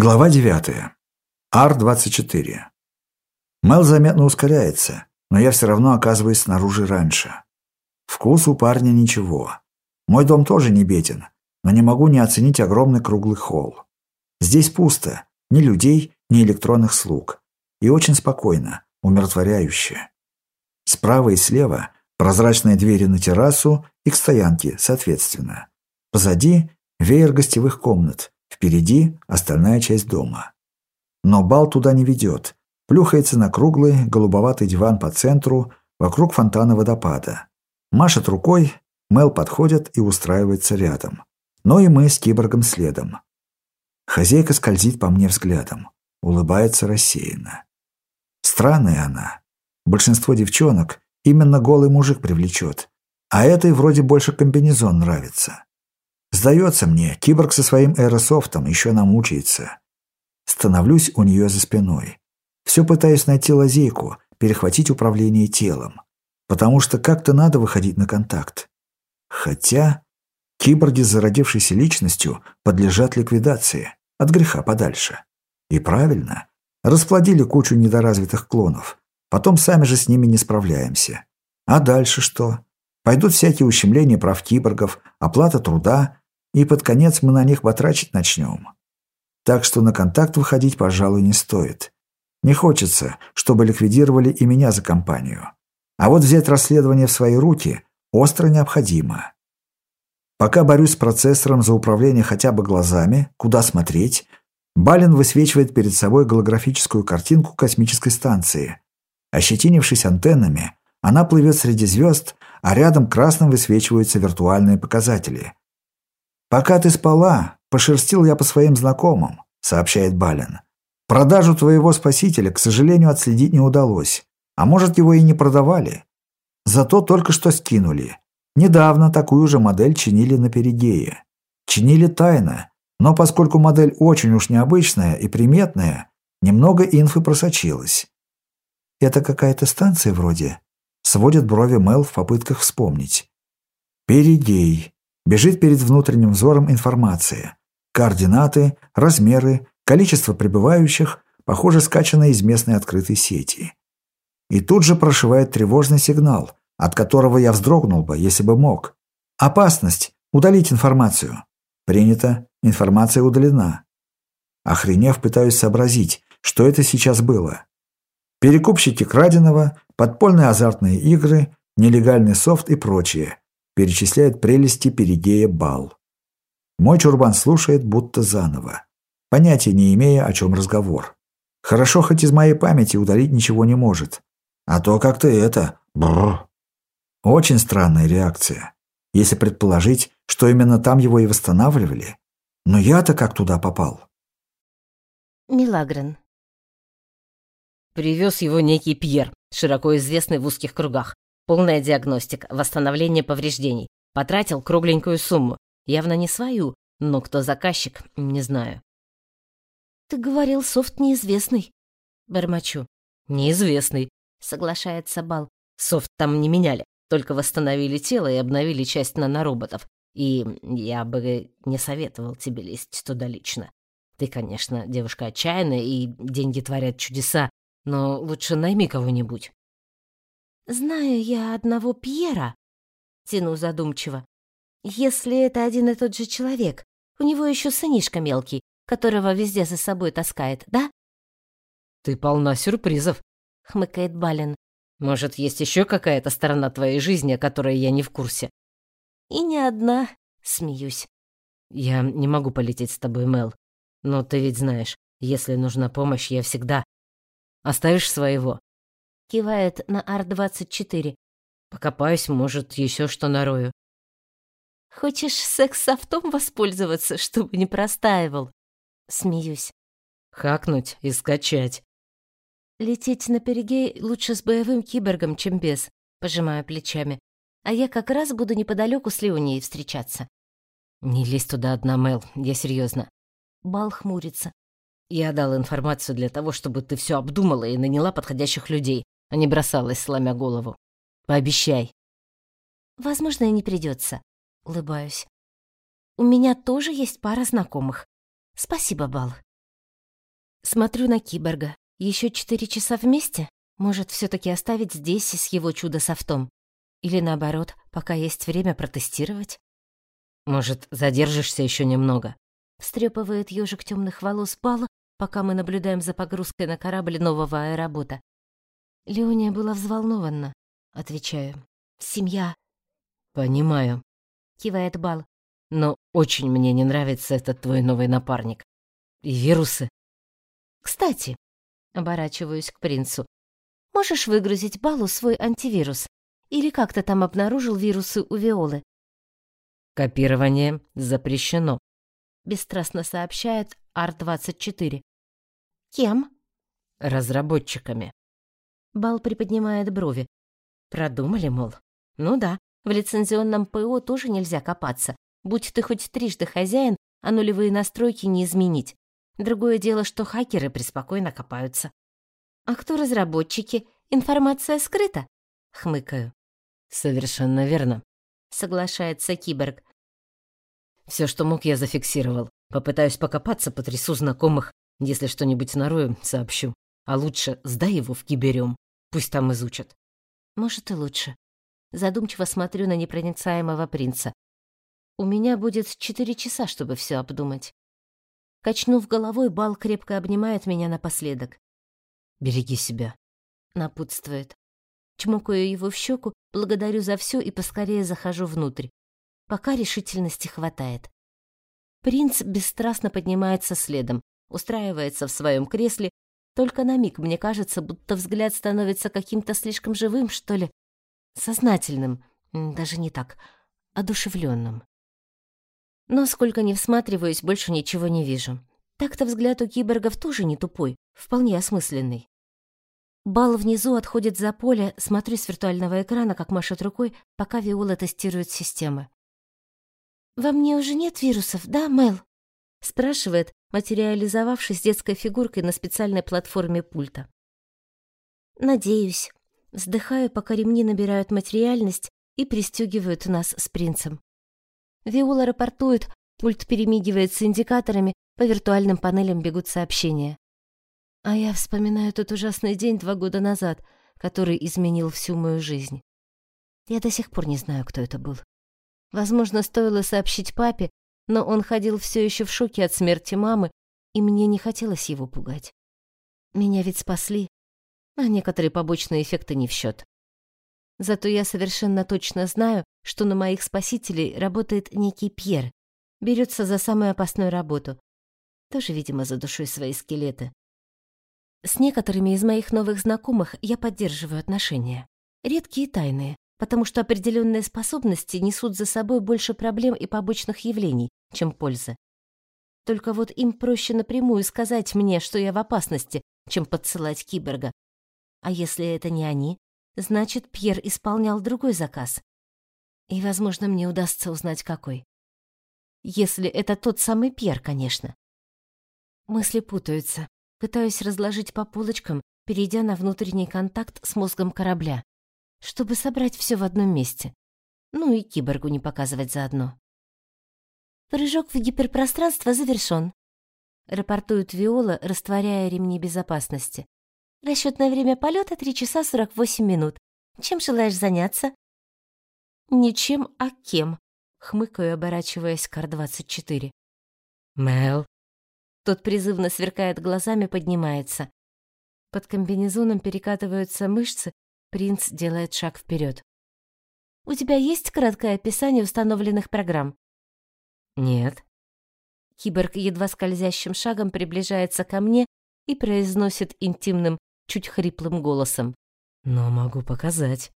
Глава 9. Ар-24. Мел заметно ускоряется, но я все равно оказываюсь снаружи раньше. Вкус у парня ничего. Мой дом тоже не беден, но не могу не оценить огромный круглый холл. Здесь пусто, ни людей, ни электронных слуг. И очень спокойно, умиротворяюще. Справа и слева прозрачные двери на террасу и к стоянке, соответственно. Позади веер гостевых комнат – Впереди остальная часть дома. Но бал туда не ведет. Плюхается на круглый, голубоватый диван по центру, вокруг фонтана водопада. Машет рукой, Мел подходит и устраивается рядом. Но и мы с киборгом следом. Хозяйка скользит по мне взглядом, улыбается рассеянно. Странная она. Большинство девчонок именно голый мужик привлечет, а этой вроде больше комбинезон нравится. Сдается мне, киборг со своим аэрософтом еще намучается. Становлюсь у нее за спиной. Все пытаюсь найти лазейку, перехватить управление телом. Потому что как-то надо выходить на контакт. Хотя киборги с зародившейся личностью подлежат ликвидации. От греха подальше. И правильно. Расплодили кучу недоразвитых клонов. Потом сами же с ними не справляемся. А дальше что? Пойдут всякие ущемления прав киборгов, оплата труда, и под конец мы на них батрачить начнем. Так что на контакт выходить, пожалуй, не стоит. Не хочется, чтобы ликвидировали и меня за компанию. А вот взять расследование в свои руки остро необходимо. Пока борюсь с процессором за управление хотя бы глазами, куда смотреть, Балин высвечивает перед собой голографическую картинку космической станции. Ощетинившись антеннами, она плывет среди звезд, а рядом красным высвечиваются виртуальные показатели. «Пока ты спала, пошерстил я по своим знакомым», — сообщает Балин. «Продажу твоего спасителя, к сожалению, отследить не удалось. А может, его и не продавали. Зато только что скинули. Недавно такую же модель чинили на Перигее. Чинили тайно, но поскольку модель очень уж необычная и приметная, немного инфы просочилось. «Это какая-то станция вроде?» Сводит брови Мел в попытках вспомнить. «Перигей», Бежит перед внутренним взором информация. Координаты, размеры, количество прибывающих, похоже, скачанное из местной открытой сети. И тут же прошивает тревожный сигнал, от которого я вздрогнул бы, если бы мог. «Опасность! Удалить информацию!» Принято. Информация удалена. Охренев, пытаюсь сообразить, что это сейчас было. Перекупщики краденого, подпольные азартные игры, нелегальный софт и прочее перечисляет прелести Перигея Бал. Мой чурбан слушает, будто заново, понятия не имея, о чем разговор. Хорошо, хоть из моей памяти удалить ничего не может. А то как-то это... Бррр. Очень странная реакция, если предположить, что именно там его и восстанавливали. Но я-то как туда попал? Милагрен. Привез его некий Пьер, широко известный в узких кругах. Полная диагностика, восстановление повреждений. Потратил кругленькую сумму. Явно не свою, но кто заказчик, не знаю. «Ты говорил, софт неизвестный». Бормочу. «Неизвестный», — соглашается Бал. «Софт там не меняли, только восстановили тело и обновили часть нанороботов. И я бы не советовал тебе лезть туда лично. Ты, конечно, девушка отчаянная, и деньги творят чудеса, но лучше найми кого-нибудь. «Знаю я одного Пьера», — тяну задумчиво. «Если это один и тот же человек, у него еще сынишка мелкий, которого везде за собой таскает, да?» «Ты полна сюрпризов», — хмыкает Балин. «Может, есть еще какая-то сторона твоей жизни, о которой я не в курсе?» «И не одна», — смеюсь. «Я не могу полететь с тобой, Мел. Но ты ведь знаешь, если нужна помощь, я всегда...» «Оставишь своего?» Кивает на Ар-24. Покопаюсь, может, еще что нарою. Хочешь секс-софтом воспользоваться, чтобы не простаивал? Смеюсь. Хакнуть и скачать. Лететь на перигей лучше с боевым киборгом, чем без, пожимаю плечами. А я как раз буду неподалеку с Леонией встречаться. Не лезь туда одна, Мел, я серьезно. Бал хмурится. Я дал информацию для того, чтобы ты все обдумала и наняла подходящих людей а не бросалась, сломя голову. Пообещай. Возможно, и не придется. Улыбаюсь. У меня тоже есть пара знакомых. Спасибо, Бал. Смотрю на киборга. Еще четыре часа вместе? Может, все таки оставить здесь с его чудо-софтом? Или наоборот, пока есть время протестировать? Может, задержишься еще немного? Встрепывает ежик темных волос Пала, пока мы наблюдаем за погрузкой на корабль нового аэробота. Леония была взволнована, отвечаю. Семья. Понимаю. Кивает Бал. Но очень мне не нравится этот твой новый напарник. И вирусы. Кстати, оборачиваюсь к принцу. Можешь выгрузить Балу свой антивирус? Или как то там обнаружил вирусы у Виолы? Копирование запрещено. Бесстрастно сообщает Ар-24. Кем? Разработчиками. Бал приподнимает брови. Продумали, мол. Ну да, в лицензионном ПО тоже нельзя копаться. Будь ты хоть трижды хозяин, а нулевые настройки не изменить. Другое дело, что хакеры преспокойно копаются. А кто разработчики? Информация скрыта? Хмыкаю. Совершенно верно. Соглашается киборг. Все, что мог, я зафиксировал. Попытаюсь покопаться, потрясу знакомых. Если что-нибудь нарою, сообщу. А лучше сдай его в киберем. Пусть там изучат. Может, и лучше. Задумчиво смотрю на непроницаемого принца. У меня будет четыре часа, чтобы все обдумать. Качнув головой, Бал крепко обнимает меня напоследок. «Береги себя», — напутствует. Чмокаю его в щеку, благодарю за все и поскорее захожу внутрь. Пока решительности хватает. Принц бесстрастно поднимается следом, устраивается в своем кресле. Только на миг мне кажется, будто взгляд становится каким-то слишком живым, что ли, сознательным, даже не так, одушевленным. Но сколько ни всматриваюсь, больше ничего не вижу. Так-то взгляд у киборгов тоже не тупой, вполне осмысленный. Бал внизу отходит за поле, смотрю с виртуального экрана, как машет рукой, пока Виола тестирует системы. «Во мне уже нет вирусов, да, Мел?» спрашивает, материализовавшись детской фигуркой на специальной платформе пульта. «Надеюсь». Вздыхаю, пока ремни набирают материальность и пристегивают нас с принцем. Виола рапортует, пульт перемигивает с индикаторами, по виртуальным панелям бегут сообщения. А я вспоминаю тот ужасный день два года назад, который изменил всю мою жизнь. Я до сих пор не знаю, кто это был. Возможно, стоило сообщить папе, но он ходил все еще в шоке от смерти мамы, и мне не хотелось его пугать. Меня ведь спасли, а некоторые побочные эффекты не в счет. Зато я совершенно точно знаю, что на моих спасителей работает некий Пьер, берется за самую опасную работу. Тоже, видимо, за душой свои скелеты. С некоторыми из моих новых знакомых я поддерживаю отношения. Редкие и тайные, потому что определенные способности несут за собой больше проблем и побочных явлений, чем пользы. Только вот им проще напрямую сказать мне, что я в опасности, чем подсылать киборга. А если это не они, значит, Пьер исполнял другой заказ. И, возможно, мне удастся узнать, какой. Если это тот самый Пьер, конечно. Мысли путаются. Пытаюсь разложить по полочкам, перейдя на внутренний контакт с мозгом корабля, чтобы собрать все в одном месте. Ну и киборгу не показывать заодно. Прыжок в гиперпространство завершен. Рапортует Виола, растворяя ремни безопасности. Расчетное время полета 3 часа 48 минут. Чем желаешь заняться? Ничем, а кем? Хмыкаю, оборачиваясь к Ар-24. Мэл. Тот призывно сверкает глазами, поднимается. Под комбинезоном перекатываются мышцы, принц делает шаг вперед. «У тебя есть краткое описание установленных программ?» «Нет». Киборг едва скользящим шагом приближается ко мне и произносит интимным, чуть хриплым голосом. «Но могу показать».